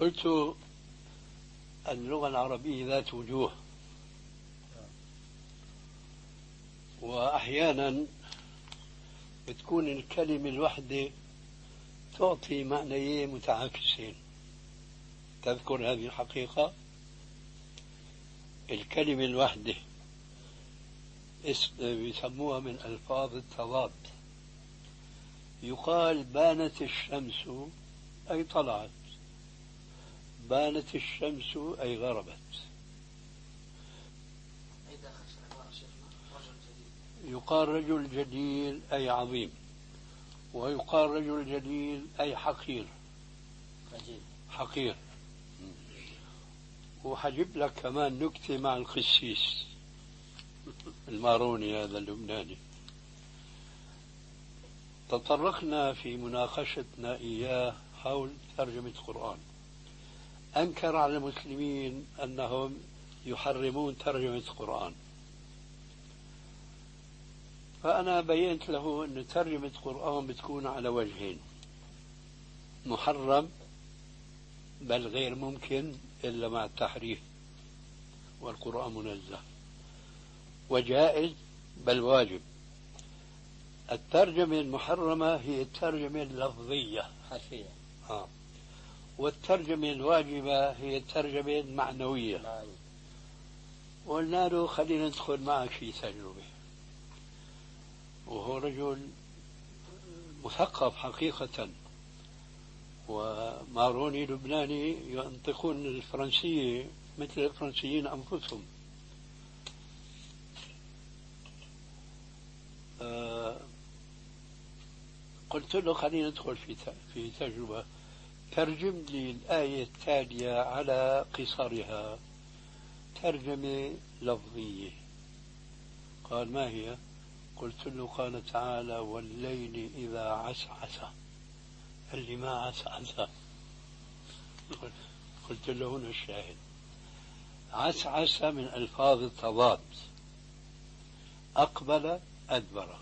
قلت اللغة العربية ذات وجوه. وأحيانا بتكون الكلمة الواحدة تعطي معنيين متعاكسين. تذكر هذه الحقيقة؟ الكلمة الواحدة يسموها من ألفاظ التضاد. يقال بانت الشمس أي طلعت. بانت الشمس أي غربت. يقال رجل جليل أي عظيم ويقال رجل جليل أي حقير. حقير. وحجيب لك كمان نكتة مع القسيس. الماروني هذا اللبناني. تطرقنا في مناقشتنا إياه حول ترجمة القرآن أنكر على المسلمين أنهم يحرمون ترجمة القرآن. فأنا بينت له أن ترجمة القرآن بتكون على وجهين محرم بل غير ممكن إلا مع التحريف والقرآن منزه وجائز بل واجب. الترجمة المحرمة هي الترجمة اللفظية. حرفية آه. والترجمة الواجبة هي الترجمة المعنوية. قلنا له خلينا ندخل معك في تجربة. وهو رجل مثقف حقيقة. وماروني لبناني ينطقون الفرنسية مثل الفرنسيين أنفسهم. آه، قلت له خلينا ندخل في في تجربة. ترجم لي الآية التالية على قصرها. ترجمة لفظية. قال ما هي؟ قلت له قال تعالى والليل إذا عسعس. قال لي ما عسعس؟ قلت له هنا الشاهد. عسعس من ألفاظ التضاد. أقبل أدبر.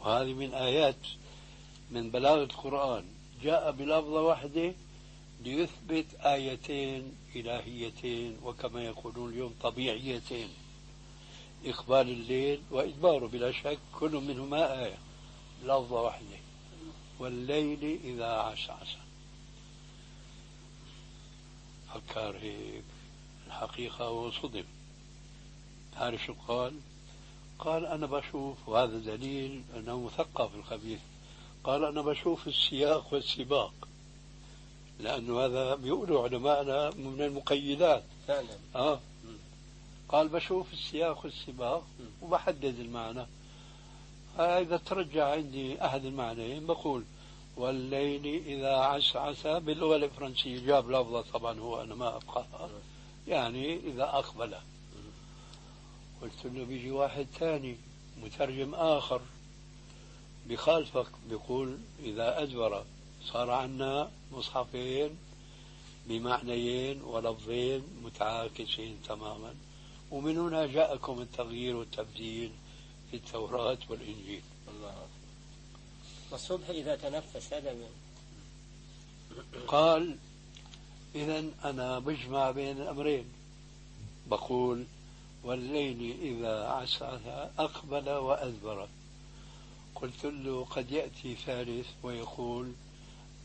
وهذه من آيات من بلاغة القرآن. جاء بلفظة واحدة ليثبت آيتين إلهيتين وكما يقولون اليوم طبيعيتين. إقبال الليل وإدباره بلا شك كل منهما آية لفظة واحدة والليل إذا عسعس فكر هيك. الحقيقة وصدم تعرف شو قال؟ قال أنا بشوف وهذا دليل أنه مثقف الخبيث. قال أنا بشوف السياق والسباق لأنه هذا بيقولوا علماءنا من المقيدات. فعلا. آه. قال بشوف السياق والسباق وبحدد المعنى. إذا ترجع عندي أحد المعنيين بقول والليل إذا عسعس باللغة الفرنسية جاب لفظة طبعا هو أنا ما أفقهها يعني إذا أقبل. قلت له بيجي واحد ثاني مترجم آخر بخالفك بيقول إذا أدبر صار عنا مصحفين بمعنيين ولفظين متعاكسين تماما. ومن هنا جاءكم التغيير والتبديل في التوراة والإنجيل. الله والصبح إذا تنفس هذا من قال إذا أنا بجمع بين الأمرين. بقول والليل إذا عسعس أقبل وأدبر. قلت له قد يأتي ثالث ويقول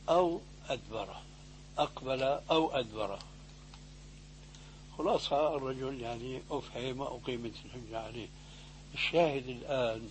أو أدبر أقبل أو أدبر خلاصة الرجل يعني أفهم وأقيمت الحجة عليه. الشاهد الآن